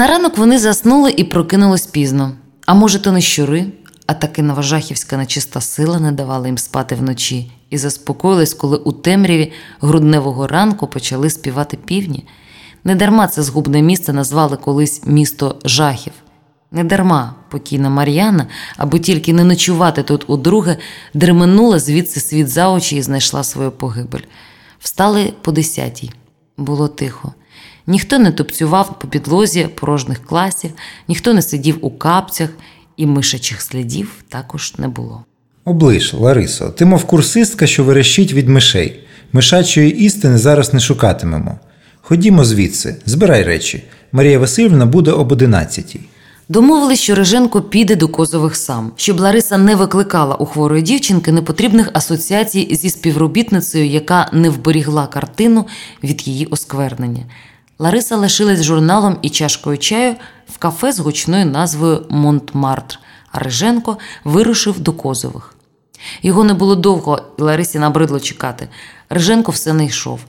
на ранок вони заснули і прокинулись пізно. А може, то не щури, а таки новожахівська нечиста сила не давала їм спати вночі і заспокоїлись, коли у темряві грудневого ранку почали співати півні. Недарма це згубне місце назвали колись місто жахів. Недарма покійна Мар'яна, аби тільки не ночувати тут удруге, дременула звідси світ за очі і знайшла свою погибель. Встали по десятій. Було тихо. Ніхто не тупцював по підлозі порожніх класів, ніхто не сидів у капцях, і мишачих слідів також не було. Облиш, Ларисо, ти мов курсистка, що верещить від мишей. Мишачої істини зараз не шукатимемо. Ходімо звідси, збирай речі. Марія Васильівна буде об одинадцятій. Домовились, що Реженко піде до Козових сам, щоб Лариса не викликала у хворої дівчинки непотрібних асоціацій зі співробітницею, яка не вберігла картину від її осквернення. Лариса лишилась журналом і чашкою чаю в кафе з гучною назвою Монтмартр, а Реженко вирушив до Козових. Його не було довго, і Ларисі набридло чекати. Реженко все не йшов.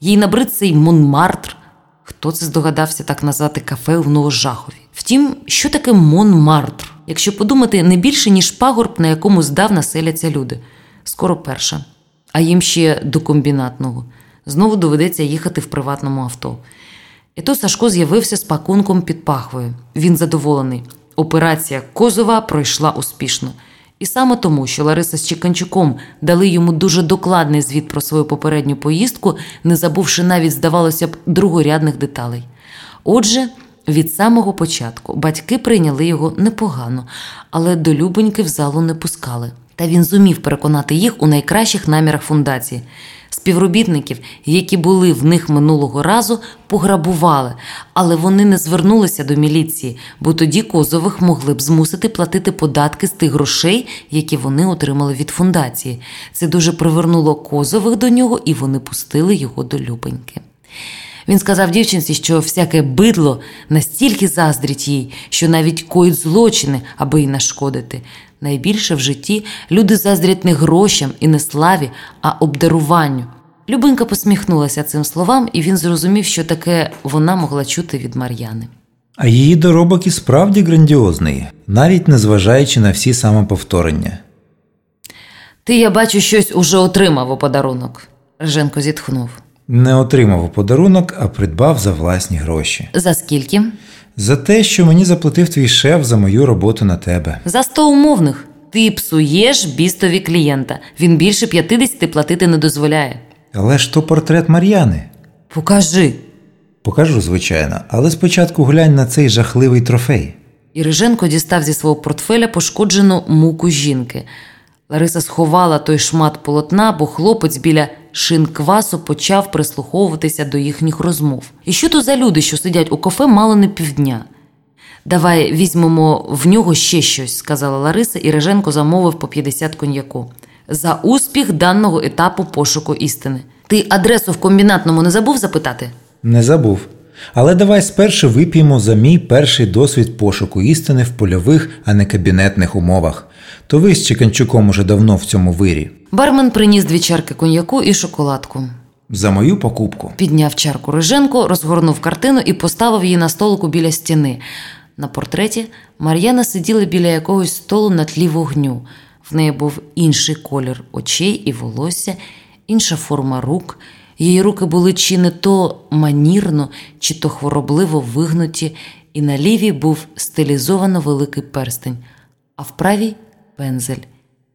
Їй набрид цей Монмартр. Хто це здогадався так назвати кафе в Новожахові? Втім, що таке Монмартр? Якщо подумати, не більше, ніж пагорб, на якому здавна селяться люди. Скоро перша, а їм ще до комбінатного. Знову доведеться їхати в приватному авто. І то Сашко з'явився з пакунком під пахвою. Він задоволений. Операція Козова пройшла успішно. І саме тому, що Лариса з Чіканчуком дали йому дуже докладний звіт про свою попередню поїздку, не забувши навіть, здавалося б, другорядних деталей. Отже, від самого початку батьки прийняли його непогано, але до Любоньки в залу не пускали. Та він зумів переконати їх у найкращих намірах фундації. Співробітників, які були в них минулого разу, пограбували, але вони не звернулися до міліції, бо тоді Козових могли б змусити платити податки з тих грошей, які вони отримали від фундації. Це дуже привернуло Козових до нього, і вони пустили його до Любоньки. Він сказав дівчинці, що всяке бидло настільки заздрить їй, що навіть коїть злочини, аби їй нашкодити. Найбільше в житті люди заздрять не грошам і не славі, а обдаруванню. Любинка посміхнулася цим словам, і він зрозумів, що таке вона могла чути від Мар'яни. А її доробок і справді грандіозний, навіть незважаючи на всі самоповторення. Ти, я бачу, щось уже отримав у подарунок. Реженко зітхнув. Не отримав у подарунок, а придбав за власні гроші. За скільки? За те, що мені заплатив твій шеф за мою роботу на тебе. За сто умовних. Ти псуєш бістові клієнта. Він більше 50 платити не дозволяє. Але ж то портрет Мар'яни. Покажи. Покажу, звичайно, але спочатку глянь на цей жахливий трофей. І Риженко дістав зі свого портфеля пошкоджену муку жінки. Лариса сховала той шмат полотна, бо хлопець біля шинквасу почав прислуховуватися до їхніх розмов. І що то за люди, що сидять у кафе мало не півдня? Давай візьмемо в нього ще щось, сказала Лариса, і Реженко замовив по 50 коньяку. За успіх даного етапу пошуку істини. Ти адресу в комбінатному не забув запитати? Не забув. Але давай спершу вип'ємо за мій перший досвід пошуку істини в польових, а не кабінетних умовах. То ви з Чеканчуком уже давно в цьому вирі. Бармен приніс дві чарки коньяку і шоколадку. За мою покупку. Підняв чарку Риженко, розгорнув картину і поставив її на столику біля стіни. На портреті Мар'яна сиділа біля якогось столу на тлі вогню. В неї був інший колір очей і волосся, інша форма рук. Її руки були чи не то манірно, чи то хворобливо вигнуті, і на лівій був стилізовано великий перстень, а в правій пензель.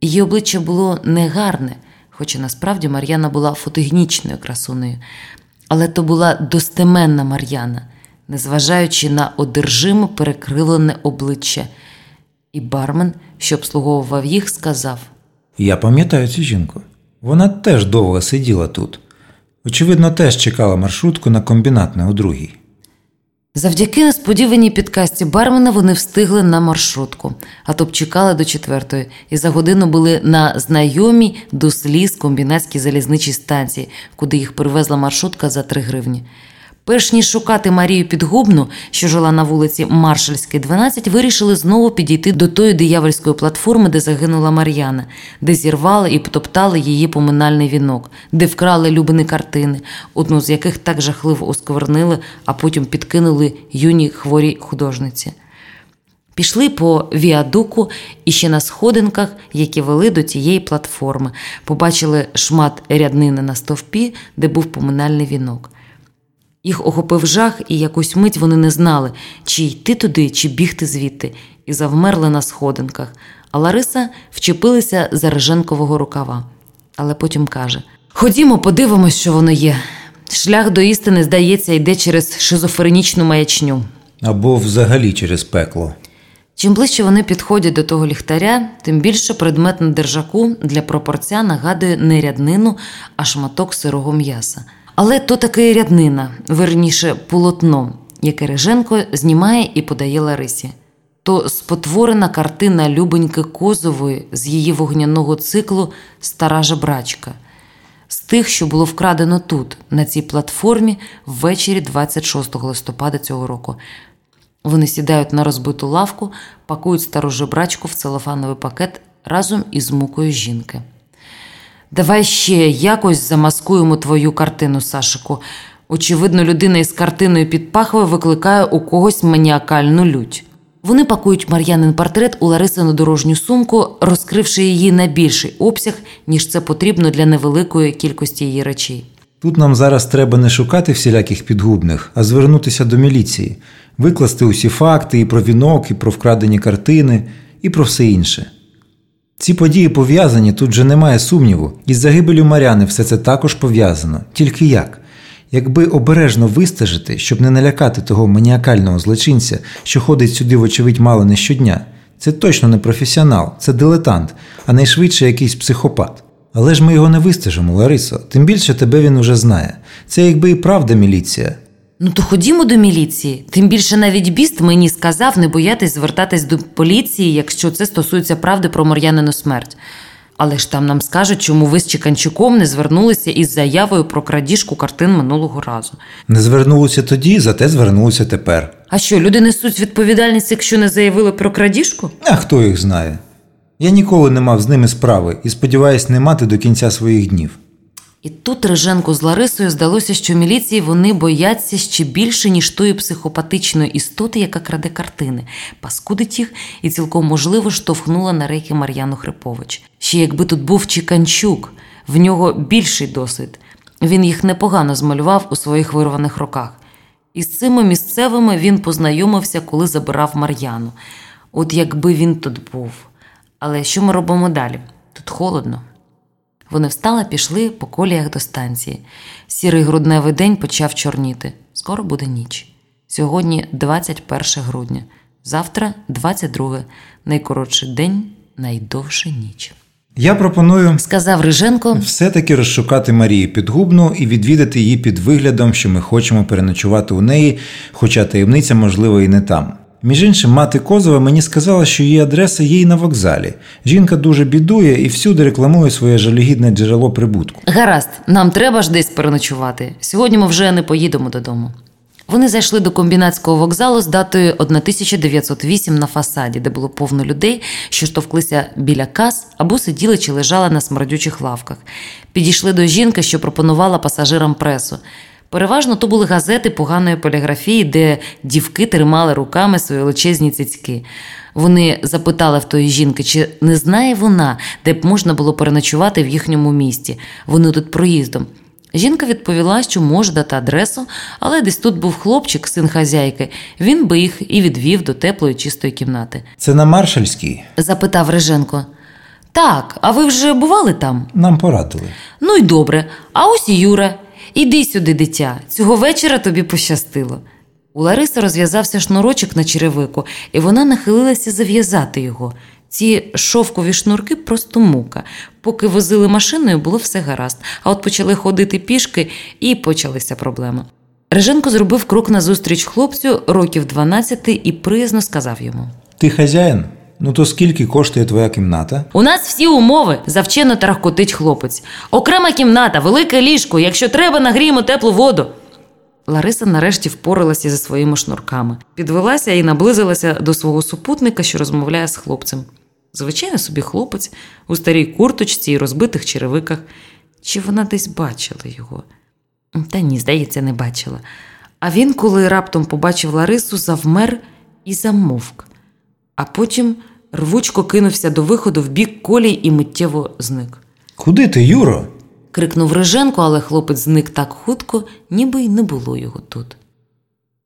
Її обличчя було негарне, хоча насправді Мар'яна була фотогенічною красунею. Але то була достеменна Мар'яна, незважаючи на одержимо перекрилене обличчя. І бармен, що обслуговував їх, сказав: Я пам'ятаю цю жінку. Вона теж довго сиділа тут. Очевидно, теж чекала маршрутку на комбінатне у другій. Завдяки несподіваній підкасті бармена вони встигли на маршрутку, а то б чекали до четвертої, і за годину були на знайомій до сліз комбінатській залізничій станції, куди їх привезла маршрутка за три гривні. Перш ніж шукати Марію Підгубну, що жила на вулиці Маршальській, 12, вирішили знову підійти до тої диявольської платформи, де загинула Мар'яна, де зірвали і потоптали її поминальний вінок, де вкрали любини картини, одну з яких так жахливо осквернили, а потім підкинули юній хворій художниці. Пішли по віадуку і ще на сходинках, які вели до тієї платформи, побачили шмат ряднини на стовпі, де був поминальний вінок. Їх охопив жах, і якусь мить вони не знали, чи йти туди, чи бігти звідти, і завмерли на сходинках. А Лариса вчепилася за Реженкового рукава. Але потім каже: Ходімо, подивимось, що воно є. Шлях до істини, здається, йде через шизофренічну маячню. Або взагалі через пекло. Чим ближче вони підходять до того ліхтаря, тим більше предмет на держаку для пропорця нагадує не ряднину, а шматок сирого м'яса. Але то таки ряднина, верніше полотно, яке Реженко знімає і подає Ларисі. То спотворена картина Любоньки Козової з її вогняного циклу Стара жебрачка, з тих, що було вкрадено тут, на цій платформі, ввечері 26 листопада цього року. Вони сідають на розбиту лавку, пакують стару жебрачку в целофановий пакет разом із мукою жінки. Давай ще якось замаскуємо твою картину, Сашику. Очевидно, людина із картиною під пахвою викликає у когось маніакальну лють. Вони пакують Мар'янин портрет у Ларисину дорожню сумку, розкривши її на більший обсяг, ніж це потрібно для невеликої кількості її речей. Тут нам зараз треба не шукати всіляких підгубних, а звернутися до міліції, викласти усі факти і про вінок, і про вкрадені картини, і про все інше. Ці події пов'язані, тут же немає сумніву, із загибелю Маряни все це також пов'язано. Тільки як? Якби обережно вистежити, щоб не налякати того маніакального злочинця, що ходить сюди, вочевидь, мало не щодня, це точно не професіонал, це дилетант, а найшвидше якийсь психопат. Але ж ми його не вистежимо, Ларисо, тим більше тебе він уже знає. Це якби і правда міліція. Ну то ходімо до міліції. Тим більше навіть біст мені сказав не боятись звертатись до поліції, якщо це стосується правди про Мар'янину смерть. Але ж там нам скажуть, чому ви з Чеканчуком не звернулися із заявою про крадіжку картин минулого разу. Не звернулися тоді, зате звернулися тепер. А що, люди несуть відповідальність, якщо не заявили про крадіжку? А хто їх знає? Я ніколи не мав з ними справи і сподіваюсь не мати до кінця своїх днів. І тут Риженку з Ларисою здалося, що міліції вони бояться ще більше, ніж тої психопатичної істоти, яка краде картини, паскудить їх і цілком можливо штовхнула на рейки Мар'яну Хрипович. Ще якби тут був Чіканчук, в нього більший досвід. Він їх непогано змалював у своїх вирваних руках. І з цими місцевими він познайомився, коли забирав Мар'яну. От якби він тут був. Але що ми робимо далі? Тут холодно. Вони встали, пішли по коліях до станції. Сірий грудневий день почав чорніти. Скоро буде ніч. Сьогодні 21 грудня, завтра 22, найкоротший день, найдовша ніч. Я пропоную Сказав Риженко, все-таки розшукати Марію Підгубну і відвідати її під виглядом, що ми хочемо переночувати у неї, хоча таємниця, можливо, і не там. Між іншим, мати Козова мені сказала, що її адреса є й на вокзалі. Жінка дуже бідує і всюди рекламує своє жалюгідне джерело прибутку. гаразд, нам треба ж десь переночувати. Сьогодні ми вже не поїдемо додому. Вони зайшли до комбінатського вокзалу з датою 1908 на фасаді, де було повно людей, що штовхлися біля кас або сиділи чи лежали на смердючих лавках. Підійшли до жінки, що пропонувала пасажирам пресу. Переважно то були газети поганої поліграфії, де дівки тримали руками свої величезні цицьки. Вони запитали в тої жінки, чи не знає вона, де б можна було переночувати в їхньому місті. Вони тут проїздом. Жінка відповіла, що може дати адресу, але десь тут був хлопчик, син хазяйки. Він би їх і відвів до теплої чистої кімнати. Це на Маршальській. Запитав Реженко. Так, а ви вже бували там? Нам порадили. Ну й добре. А ось і Юра. Іди сюди, дитя. Цього вечора тобі пощастило. У Лариси розв'язався шнурочок на черевику, і вона нахилилася зав'язати його. Ці шовкові шнурки просто мука. Поки возили машиною, було все гаразд, а от почали ходити пішки і почалися проблеми. Реженко зробив крок назустріч хлопцю років 12 і приязно сказав йому: Ти хазяїн? Ну то скільки коштує твоя кімната? У нас всі умови завчено тарахкотить хлопець. Окрема кімната, велике ліжко. Якщо треба, нагріємо теплу воду. Лариса нарешті впоралася зі своїми шнурками, підвелася і наблизилася до свого супутника, що розмовляє з хлопцем. Звичайно собі хлопець у старій курточці і розбитих черевиках. Чи вона десь бачила його? Та ні, здається, не бачила. А він, коли раптом побачив Ларису, завмер і замовк, а потім рвучко кинувся до виходу в бік колій і миттєво зник. Куди ти, Юро? Крикнув Риженко, але хлопець зник так хутко, ніби й не було його тут.